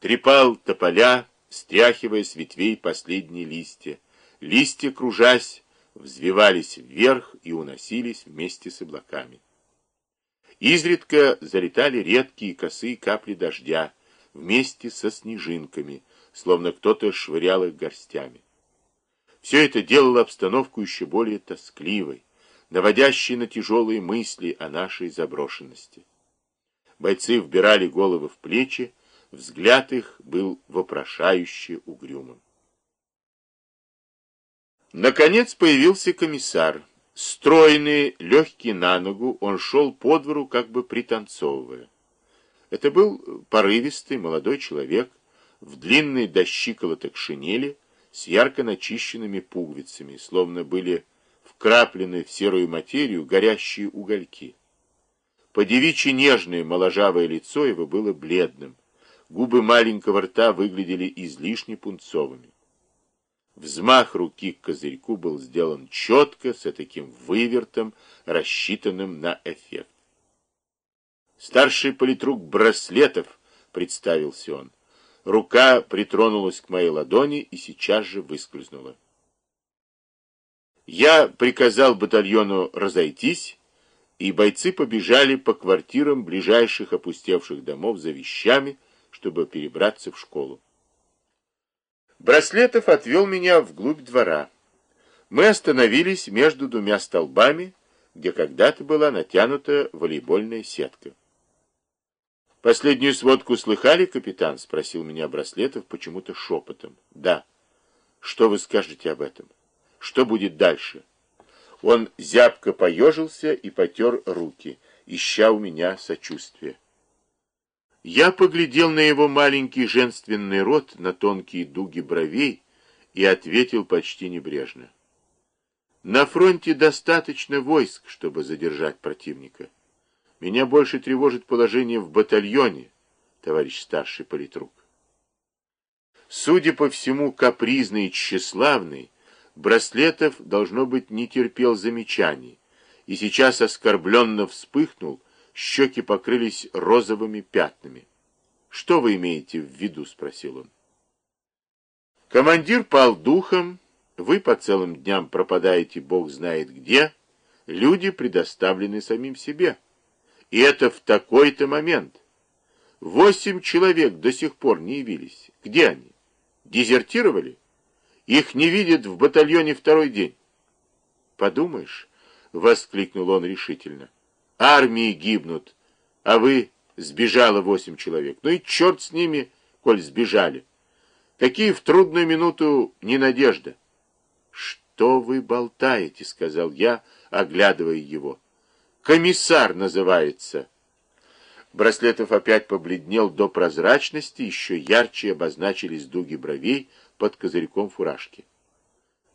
Трепал тополя, стряхивая с ветвей последние листья. Листья, кружась, взвивались вверх и уносились вместе с облаками. Изредка залетали редкие косые капли дождя вместе со снежинками, словно кто-то швырял их горстями. Все это делало обстановку еще более тоскливой, наводящей на тяжелые мысли о нашей заброшенности. Бойцы вбирали головы в плечи, взгляд их был вопрошающе угрюмым. Наконец появился комиссар. Стройный, легкий на ногу, он шел по двору, как бы пританцовывая. Это был порывистый молодой человек в длинной до щиколоток шинели с ярко начищенными пуговицами, словно были вкраплены в серую материю горящие угольки. Подевичьи нежное моложавое лицо его было бледным, губы маленького рта выглядели излишне пунцовыми. Взмах руки к козырьку был сделан четко, с таким вывертом, рассчитанным на эффект. Старший политрук Браслетов, представился он. Рука притронулась к моей ладони и сейчас же выскользнула. Я приказал батальону разойтись, и бойцы побежали по квартирам ближайших опустевших домов за вещами, чтобы перебраться в школу. Браслетов отвел меня вглубь двора. Мы остановились между двумя столбами, где когда-то была натянута волейбольная сетка. «Последнюю сводку слыхали, капитан?» — спросил меня Браслетов почему-то шепотом. «Да». «Что вы скажете об этом? Что будет дальше?» Он зябко поежился и потер руки, ища у меня сочувствия. Я поглядел на его маленький женственный рот, на тонкие дуги бровей и ответил почти небрежно. На фронте достаточно войск, чтобы задержать противника. Меня больше тревожит положение в батальоне, товарищ старший политрук. Судя по всему, капризный и тщеславный, Браслетов, должно быть, не терпел замечаний, и сейчас оскорбленно вспыхнул, щеки покрылись розовыми пятнами. «Что вы имеете в виду?» — спросил он. Командир пал духом, вы по целым дням пропадаете бог знает где, люди предоставлены самим себе. И это в такой-то момент. Восемь человек до сих пор не явились. Где они? Дезертировали? Их не видят в батальоне второй день. Подумаешь, — воскликнул он решительно, — армии гибнут, а вы сбежало восемь человек. Ну и черт с ними, коль сбежали. Такие в трудную минуту не надежда. Что вы болтаете, — сказал я, оглядывая его. Комиссар называется. Браслетов опять побледнел до прозрачности, еще ярче обозначились дуги бровей под козырьком фуражки.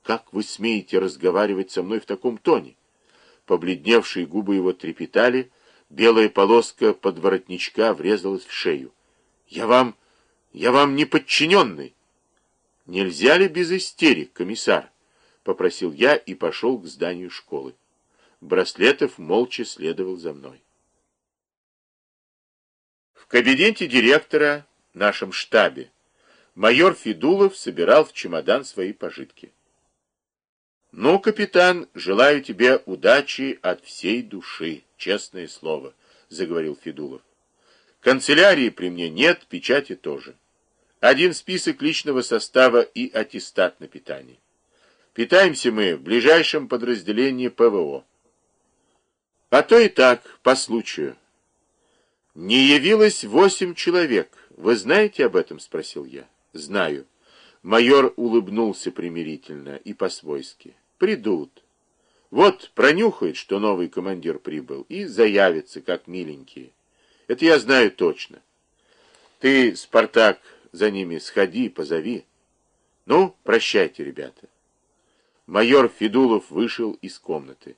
«Как вы смеете разговаривать со мной в таком тоне?» Побледневшие губы его трепетали, белая полоска под воротничка врезалась в шею. «Я вам... я вам не подчиненный!» «Нельзя ли без истерик, комиссар?» — попросил я и пошел к зданию школы. Браслетов молча следовал за мной. В кабинете директора, нашем штабе, майор Федулов собирал в чемодан свои пожитки. «Ну, капитан, желаю тебе удачи от всей души, честное слово», — заговорил Федулов. «Канцелярии при мне нет, печати тоже. Один список личного состава и аттестат на питание. Питаемся мы в ближайшем подразделении ПВО. А то и так, по случаю. Не явилось восемь человек. Вы знаете об этом? Спросил я. Знаю. Майор улыбнулся примирительно и по-свойски. Придут. Вот пронюхает, что новый командир прибыл, и заявится, как миленькие. Это я знаю точно. Ты, Спартак, за ними сходи, позови. Ну, прощайте, ребята. Майор Федулов вышел из комнаты.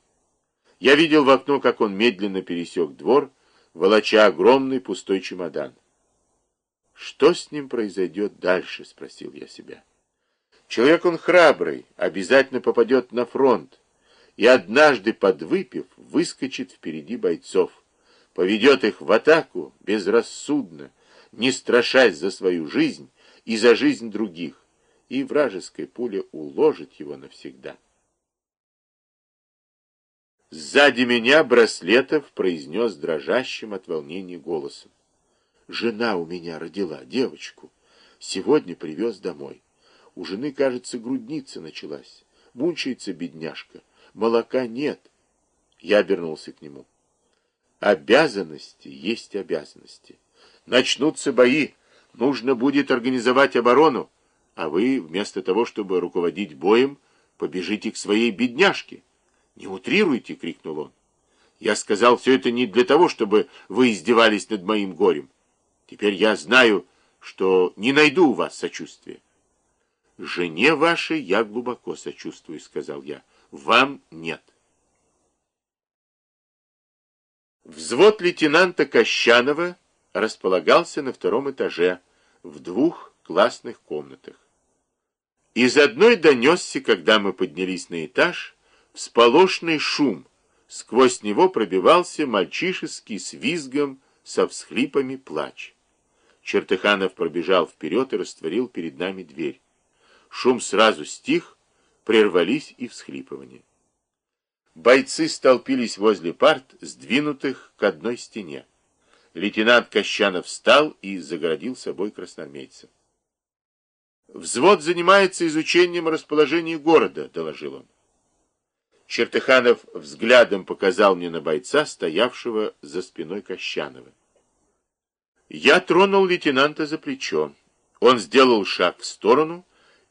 Я видел в окно, как он медленно пересек двор, волоча огромный пустой чемодан. «Что с ним произойдет дальше?» — спросил я себя. «Человек он храбрый, обязательно попадет на фронт, и однажды, подвыпив, выскочит впереди бойцов, поведет их в атаку безрассудно, не страшась за свою жизнь и за жизнь других, и вражеская пуля уложит его навсегда. Сзади меня Браслетов произнес дрожащим от волнения голосом. Жена у меня родила девочку. Сегодня привез домой. У жены, кажется, грудница началась. Мучается бедняжка. Молока нет. Я обернулся к нему. Обязанности есть обязанности. Начнутся бои. Нужно будет организовать оборону. А вы, вместо того, чтобы руководить боем, побежите к своей бедняжке. «Не утрируйте!» — крикнул он. «Я сказал все это не для того, чтобы вы издевались над моим горем. Теперь я знаю, что не найду у вас сочувствия». «Жене вашей я глубоко сочувствую», — сказал я. «Вам нет». Взвод лейтенанта Кощанова располагался на втором этаже в двух классных комнатах. Из одной донесся, когда мы поднялись на этаж, всполошный шум. Сквозь него пробивался мальчишеский с визгом, со всхлипами плач. Чертыханов пробежал вперед и растворил перед нами дверь. Шум сразу стих, прервались и всхлипывания. Бойцы столпились возле парт, сдвинутых к одной стене. Лейтенант Кощанов встал и загородил собой красноармейца. «Взвод занимается изучением расположения города», — доложил он. Чертыханов взглядом показал мне на бойца, стоявшего за спиной Кощанова. Я тронул лейтенанта за плечо. Он сделал шаг в сторону,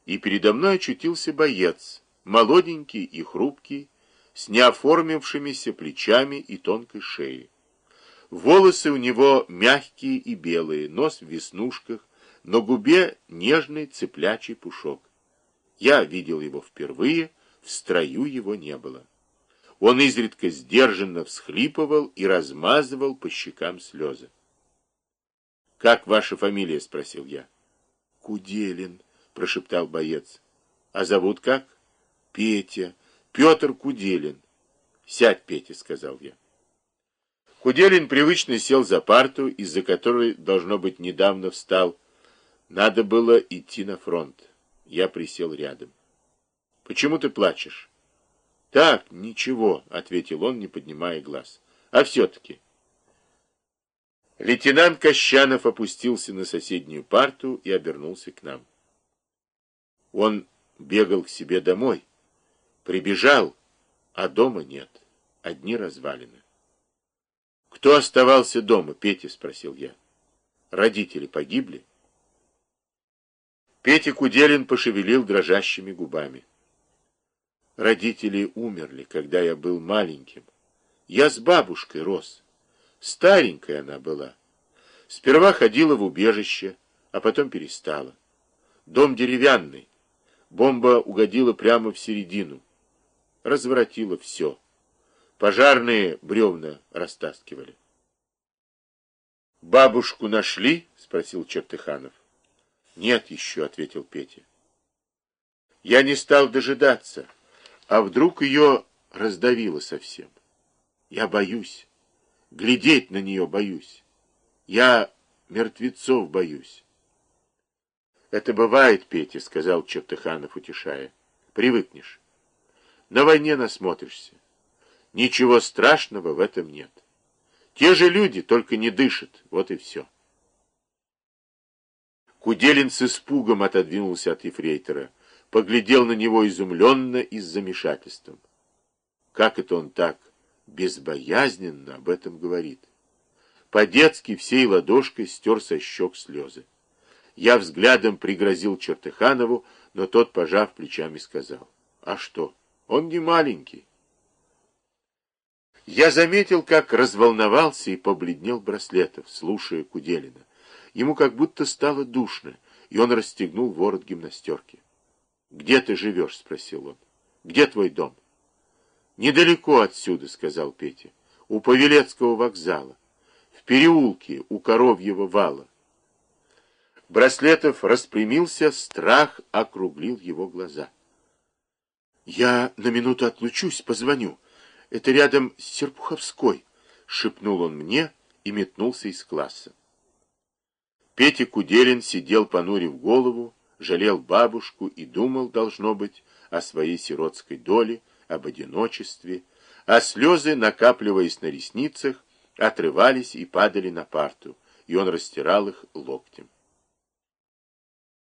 и передо мной очутился боец, молоденький и хрупкий, с неоформившимися плечами и тонкой шеей. Волосы у него мягкие и белые, нос в веснушках, на губе нежный цыплячий пушок. Я видел его впервые — в строю его не было. Он изредка сдержанно всхлипывал и размазывал по щекам слезы. «Как ваша фамилия?» — спросил я. «Куделин», — прошептал боец. «А зовут как?» «Петя. Петр Куделин». «Сядь, Петя», — сказал я. Куделин привычно сел за парту, из-за которой, должно быть, недавно встал. Надо было идти на фронт. Я присел рядом. Почему ты плачешь? Так, ничего, ответил он, не поднимая глаз. А все-таки... Лейтенант Кощанов опустился на соседнюю парту и обернулся к нам. Он бегал к себе домой, прибежал, а дома нет, одни развалины. «Кто оставался дома?» — Петя спросил я. «Родители погибли?» Петя Куделин пошевелил дрожащими губами. Родители умерли, когда я был маленьким. Я с бабушкой рос. Старенькая она была. Сперва ходила в убежище, а потом перестала. Дом деревянный. Бомба угодила прямо в середину. Разворотила все. Пожарные бревна растаскивали. «Бабушку нашли?» — спросил Чертыханов. «Нет еще», — ответил Петя. Я не стал дожидаться. А вдруг ее раздавило совсем? Я боюсь. Глядеть на нее боюсь. Я мертвецов боюсь. Это бывает, Петя, сказал Чертыханов, утешая. Привыкнешь. На войне насмотришься. Ничего страшного в этом нет. Те же люди, только не дышат. Вот и все. Куделин с испугом отодвинулся от ефрейтора поглядел на него изумленно и с замешательством. Как это он так безбоязненно об этом говорит? По-детски всей ладошкой стер со щек слезы. Я взглядом пригрозил Чертыханову, но тот, пожав плечами, сказал, «А что, он не маленький». Я заметил, как разволновался и побледнел Браслетов, слушая Куделина. Ему как будто стало душно, и он расстегнул ворот гимнастерки. «Где ты живешь?» — спросил он. «Где твой дом?» «Недалеко отсюда», — сказал Петя. «У Павелецкого вокзала. В переулке у Коровьего вала». Браслетов распрямился, страх округлил его глаза. «Я на минуту отлучусь, позвоню. Это рядом с Серпуховской», — шепнул он мне и метнулся из класса. Петя Куделин сидел, понурив голову, жалел бабушку и думал, должно быть, о своей сиротской доле, об одиночестве, а слезы, накапливаясь на ресницах, отрывались и падали на парту, и он растирал их локтем.